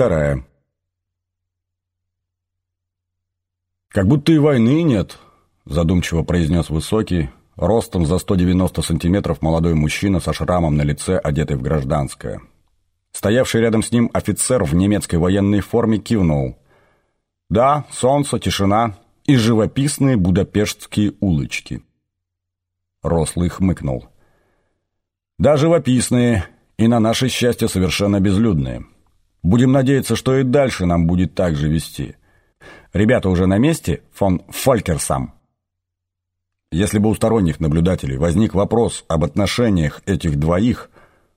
вторая. «Как будто и войны нет», — задумчиво произнес высокий, ростом за 190 сантиметров молодой мужчина со шрамом на лице, одетый в гражданское. Стоявший рядом с ним офицер в немецкой военной форме кивнул. «Да, солнце, тишина и живописные будапештские улочки». Рослый хмыкнул. «Да, живописные, и на наше счастье совершенно безлюдные. Будем надеяться, что и дальше нам будет так же вести. Ребята уже на месте, фон Фолькерсам?» Если бы у сторонних наблюдателей возник вопрос об отношениях этих двоих,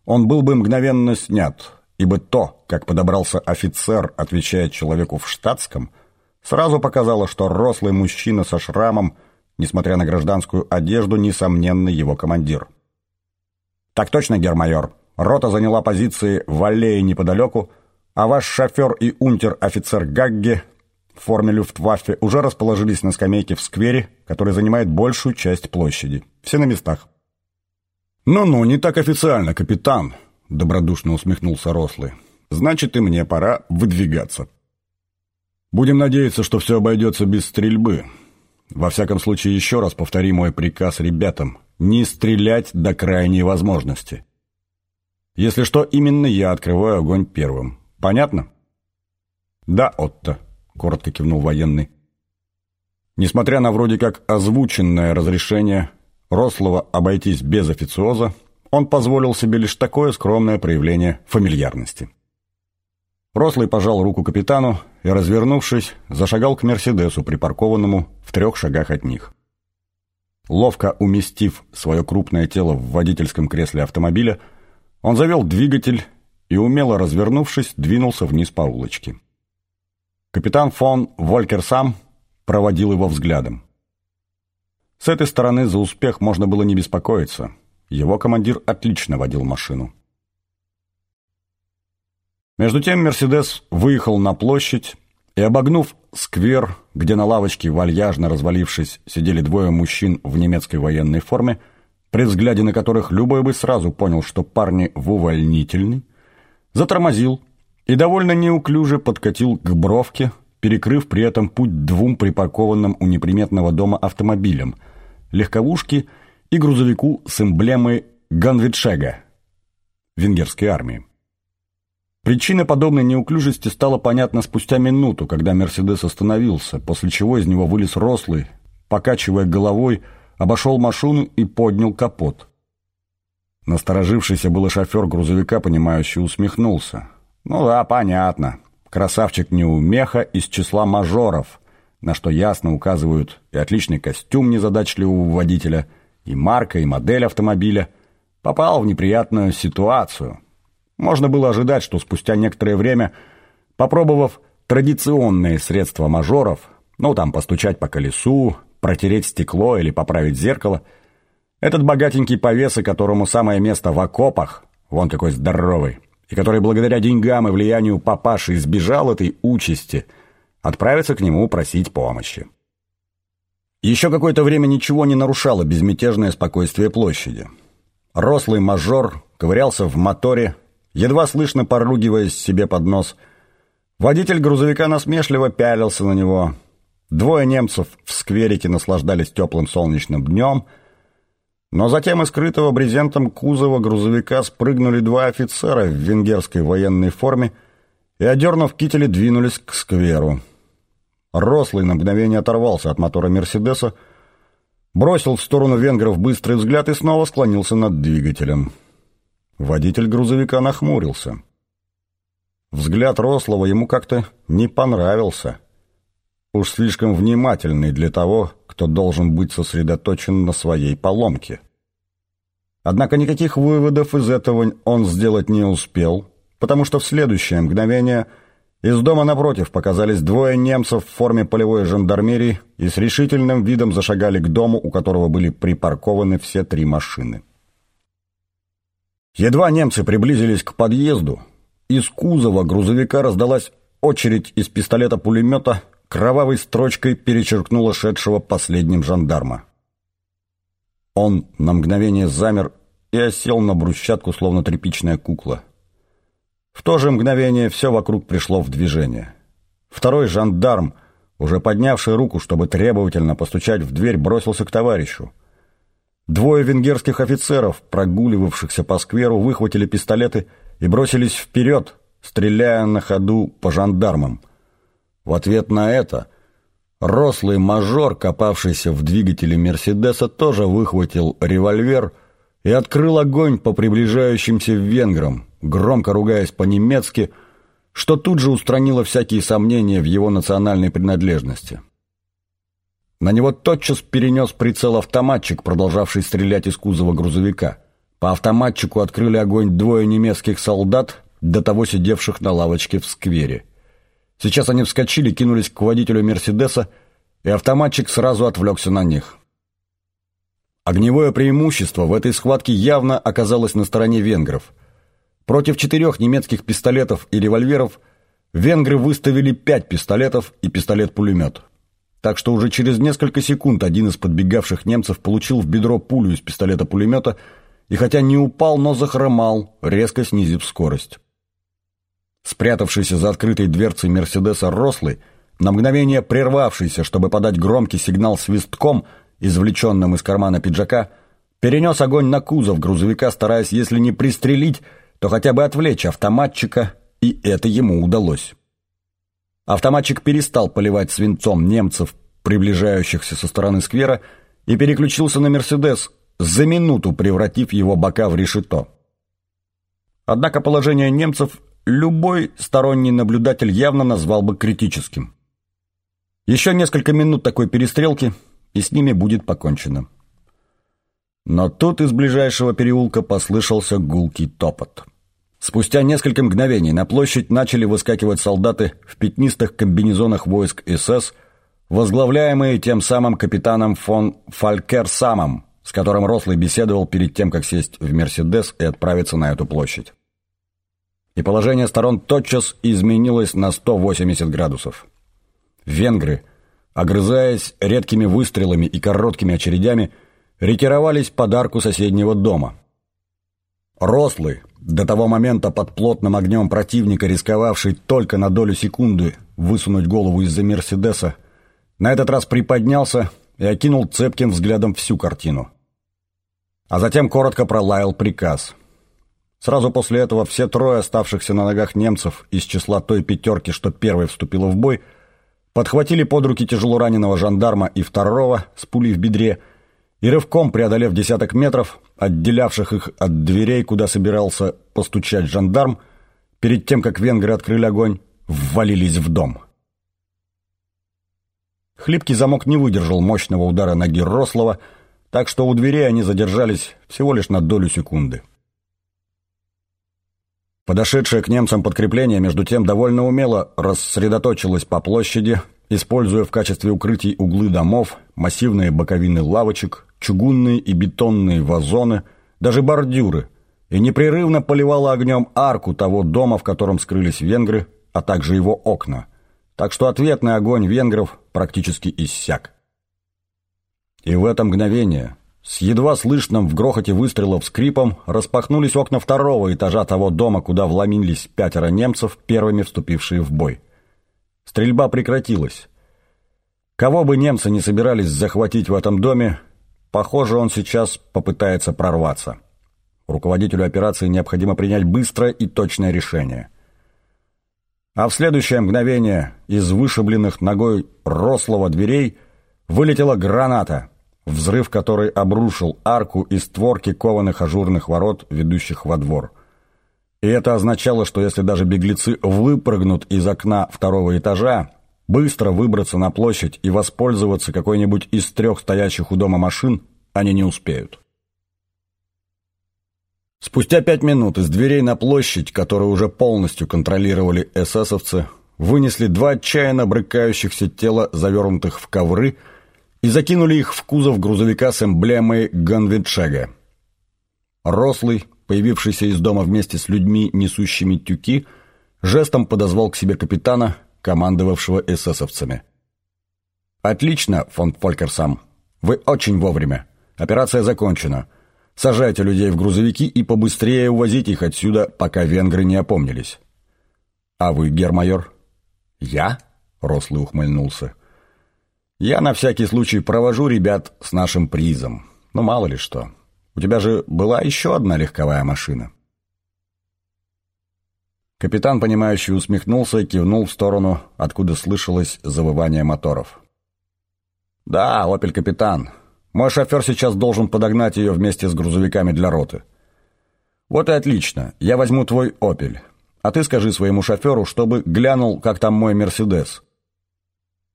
он был бы мгновенно снят, ибо то, как подобрался офицер, отвечая человеку в штатском, сразу показало, что рослый мужчина со шрамом, несмотря на гражданскую одежду, несомненно его командир. «Так точно, гермайор. Рота заняла позиции в аллее неподалеку, а ваш шофер и унтер-офицер Гагге в форме люфтваффе уже расположились на скамейке в сквере, который занимает большую часть площади. Все на местах. «Ну-ну, не так официально, капитан», — добродушно усмехнулся Рослый. «Значит, и мне пора выдвигаться. Будем надеяться, что все обойдется без стрельбы. Во всяком случае, еще раз повтори мой приказ ребятам — не стрелять до крайней возможности. Если что, именно я открываю огонь первым. Понятно?» «Да, Отто», — коротко кивнул военный. Несмотря на вроде как озвученное разрешение Рослова обойтись без официоза, он позволил себе лишь такое скромное проявление фамильярности. Рослый пожал руку капитану и, развернувшись, зашагал к «Мерседесу», припаркованному в трех шагах от них. Ловко уместив свое крупное тело в водительском кресле автомобиля, он завел двигатель и, умело развернувшись, двинулся вниз по улочке. Капитан фон Волькерсам проводил его взглядом. С этой стороны за успех можно было не беспокоиться. Его командир отлично водил машину. Между тем «Мерседес» выехал на площадь и, обогнув сквер, где на лавочке, вальяжно развалившись, сидели двое мужчин в немецкой военной форме, при взгляде на которых любой бы сразу понял, что парни в увольнительный, затормозил, и довольно неуклюже подкатил к бровке, перекрыв при этом путь двум припаркованным у неприметного дома автомобилям, легковушке и грузовику с эмблемой Ганвитшега венгерской армии. Причина подобной неуклюжести стала понятна спустя минуту, когда «Мерседес» остановился, после чего из него вылез рослый, покачивая головой, обошел машину и поднял капот. Насторожившийся было шофер грузовика, понимающе усмехнулся. Ну да, понятно. Красавчик неумеха из числа мажоров, на что ясно указывают и отличный костюм незадачливого водителя, и марка, и модель автомобиля. Попал в неприятную ситуацию. Можно было ожидать, что спустя некоторое время, попробовав традиционные средства мажоров, ну там постучать по колесу, протереть стекло или поправить зеркало, этот богатенький повеса, которому самое место в окопах, вон какой здоровый, и который благодаря деньгам и влиянию папаши избежал этой участи, отправится к нему просить помощи. Еще какое-то время ничего не нарушало безмятежное спокойствие площади. Рослый мажор ковырялся в моторе, едва слышно поругиваясь себе под нос. Водитель грузовика насмешливо пялился на него. Двое немцев в скверике наслаждались теплым солнечным днем — но затем из скрытого брезентом кузова грузовика спрыгнули два офицера в венгерской военной форме и, одернув кители, двинулись к скверу. Рослый на мгновение оторвался от мотора «Мерседеса», бросил в сторону венгров быстрый взгляд и снова склонился над двигателем. Водитель грузовика нахмурился. Взгляд Рослого ему как-то не понравился. Уж слишком внимательный для того, кто должен быть сосредоточен на своей поломке. Однако никаких выводов из этого он сделать не успел, потому что в следующее мгновение из дома напротив показались двое немцев в форме полевой жандармерии и с решительным видом зашагали к дому, у которого были припаркованы все три машины. Едва немцы приблизились к подъезду, из кузова грузовика раздалась очередь из пистолета-пулемета кровавой строчкой перечеркнула шедшего последним жандарма. Он на мгновение замер и осел на брусчатку, словно тряпичная кукла. В то же мгновение все вокруг пришло в движение. Второй жандарм, уже поднявший руку, чтобы требовательно постучать в дверь, бросился к товарищу. Двое венгерских офицеров, прогуливавшихся по скверу, выхватили пистолеты и бросились вперед, стреляя на ходу по жандармам. В ответ на это рослый мажор, копавшийся в двигателе «Мерседеса», тоже выхватил револьвер и открыл огонь по приближающимся венграм, громко ругаясь по-немецки, что тут же устранило всякие сомнения в его национальной принадлежности. На него тотчас перенес прицел автоматчик, продолжавший стрелять из кузова грузовика. По автоматчику открыли огонь двое немецких солдат, до того сидевших на лавочке в сквере. Сейчас они вскочили, кинулись к водителю «Мерседеса», и автоматчик сразу отвлекся на них. Огневое преимущество в этой схватке явно оказалось на стороне венгров. Против четырех немецких пистолетов и револьверов венгры выставили пять пистолетов и пистолет-пулемет так что уже через несколько секунд один из подбегавших немцев получил в бедро пулю из пистолета-пулемета и хотя не упал, но захромал, резко снизив скорость. Спрятавшийся за открытой дверцей Мерседеса Рослый, на мгновение прервавшийся, чтобы подать громкий сигнал свистком, извлеченным из кармана пиджака, перенес огонь на кузов грузовика, стараясь, если не пристрелить, то хотя бы отвлечь автоматчика, и это ему удалось. Автоматчик перестал поливать свинцом немцев, приближающихся со стороны сквера, и переключился на «Мерседес», за минуту превратив его бока в решето. Однако положение немцев любой сторонний наблюдатель явно назвал бы критическим. Еще несколько минут такой перестрелки, и с ними будет покончено. Но тут из ближайшего переулка послышался гулкий топот. Спустя несколько мгновений на площадь начали выскакивать солдаты в пятнистых комбинезонах войск СС, возглавляемые тем самым капитаном фон Фалькерсамом, с которым Рослый беседовал перед тем, как сесть в «Мерседес» и отправиться на эту площадь. И положение сторон тотчас изменилось на 180 градусов. Венгры, огрызаясь редкими выстрелами и короткими очередями, ретировались под арку соседнего дома. Рослый, до того момента под плотным огнем противника, рисковавший только на долю секунды высунуть голову из-за «Мерседеса», на этот раз приподнялся и окинул цепким взглядом всю картину. А затем коротко пролаял приказ. Сразу после этого все трое оставшихся на ногах немцев из числа той пятерки, что первой вступила в бой, подхватили под руки тяжело раненого жандарма и второго с пулей в бедре – и рывком преодолев десяток метров, отделявших их от дверей, куда собирался постучать жандарм, перед тем, как венгры открыли огонь, ввалились в дом. Хлипкий замок не выдержал мощного удара ноги Рослова, так что у дверей они задержались всего лишь на долю секунды. Подошедшее к немцам подкрепление, между тем, довольно умело рассредоточилось по площади, используя в качестве укрытий углы домов, массивные боковины лавочек, чугунные и бетонные вазоны, даже бордюры, и непрерывно поливала огнем арку того дома, в котором скрылись венгры, а также его окна. Так что ответный огонь венгров практически иссяк. И в это мгновение, с едва слышным в грохоте выстрелов скрипом, распахнулись окна второго этажа того дома, куда вломились пятеро немцев, первыми вступившие в бой. Стрельба прекратилась. Кого бы немцы не собирались захватить в этом доме, Похоже, он сейчас попытается прорваться. Руководителю операции необходимо принять быстрое и точное решение. А в следующее мгновение из вышибленных ногой рослого дверей вылетела граната, взрыв которой обрушил арку и створки кованых ажурных ворот, ведущих во двор. И это означало, что если даже беглецы выпрыгнут из окна второго этажа, Быстро выбраться на площадь и воспользоваться какой-нибудь из трех стоящих у дома машин они не успеют. Спустя пять минут из дверей на площадь, которую уже полностью контролировали эсэсовцы, вынесли два отчаянно брыкающихся тела, завернутых в ковры, и закинули их в кузов грузовика с эмблемой Ганвитшега. Рослый, появившийся из дома вместе с людьми, несущими тюки, жестом подозвал к себе капитана, командовавшего эсэсовцами. «Отлично, фон Фолькерсам. Вы очень вовремя. Операция закончена. Сажайте людей в грузовики и побыстрее увозите их отсюда, пока венгры не опомнились. А вы, гермайор? Я? Рослый ухмыльнулся. Я на всякий случай провожу ребят с нашим призом. Ну, мало ли что. У тебя же была еще одна легковая машина. Капитан, понимающий, усмехнулся и кивнул в сторону, откуда слышалось завывание моторов. «Да, «Опель Капитан. Мой шофер сейчас должен подогнать ее вместе с грузовиками для роты. Вот и отлично. Я возьму твой «Опель». А ты скажи своему шоферу, чтобы глянул, как там мой «Мерседес».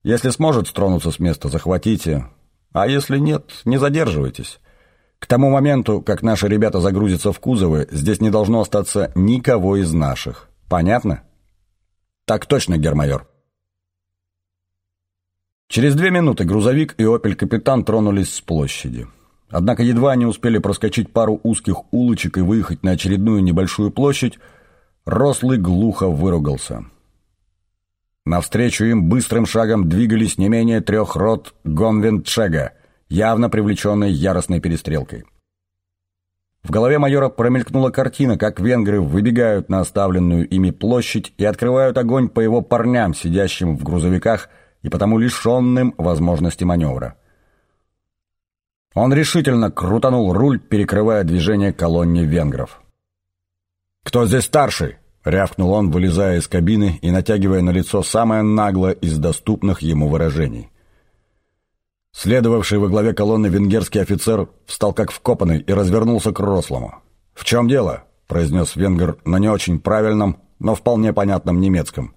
Если сможет стронуться с места, захватите. А если нет, не задерживайтесь. К тому моменту, как наши ребята загрузятся в кузовы, здесь не должно остаться никого из наших. Понятно? Так точно, гермайор. Через две минуты грузовик и «Опель Капитан» тронулись с площади. Однако едва они успели проскочить пару узких улочек и выехать на очередную небольшую площадь, Рослый глухо выругался. Навстречу им быстрым шагом двигались не менее трех рот Гонвентшега, явно привлеченные яростной перестрелкой. В голове майора промелькнула картина, как венгры выбегают на оставленную ими площадь и открывают огонь по его парням, сидящим в грузовиках и потому лишенным возможности маневра. Он решительно крутанул руль, перекрывая движение колонне венгров. «Кто здесь старший?» — рявкнул он, вылезая из кабины и натягивая на лицо самое наглое из доступных ему выражений. Следовавший во главе колонны венгерский офицер встал как вкопанный и развернулся к рослому. «В чем дело?» — произнес венгер на не очень правильном, но вполне понятном немецком.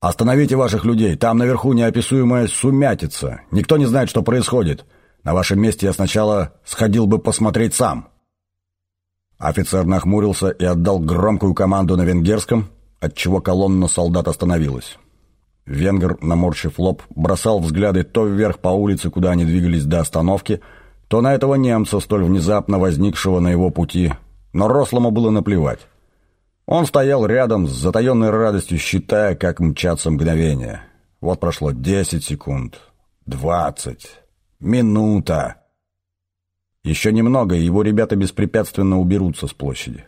«Остановите ваших людей, там наверху неописуемая сумятица. Никто не знает, что происходит. На вашем месте я сначала сходил бы посмотреть сам». Офицер нахмурился и отдал громкую команду на венгерском, отчего колонна солдат остановилась. Венгер, наморщив лоб, бросал взгляды то вверх по улице, куда они двигались до остановки, то на этого немца, столь внезапно возникшего на его пути, но Рослому было наплевать. Он стоял рядом с затаенной радостью, считая, как мчатся мгновения. Вот прошло десять секунд, двадцать, минута. Еще немного, и его ребята беспрепятственно уберутся с площади.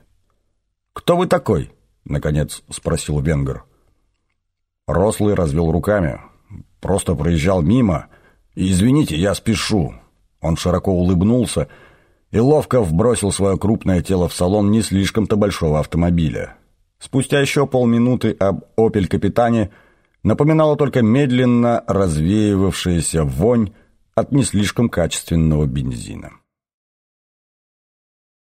«Кто вы такой?» — наконец спросил Венгер. Рослый развел руками. Просто проезжал мимо. «Извините, я спешу». Он широко улыбнулся и ловко вбросил свое крупное тело в салон не слишком-то большого автомобиля. Спустя еще полминуты об «Опель Капитане» напоминала только медленно развеивавшаяся вонь от не слишком качественного бензина.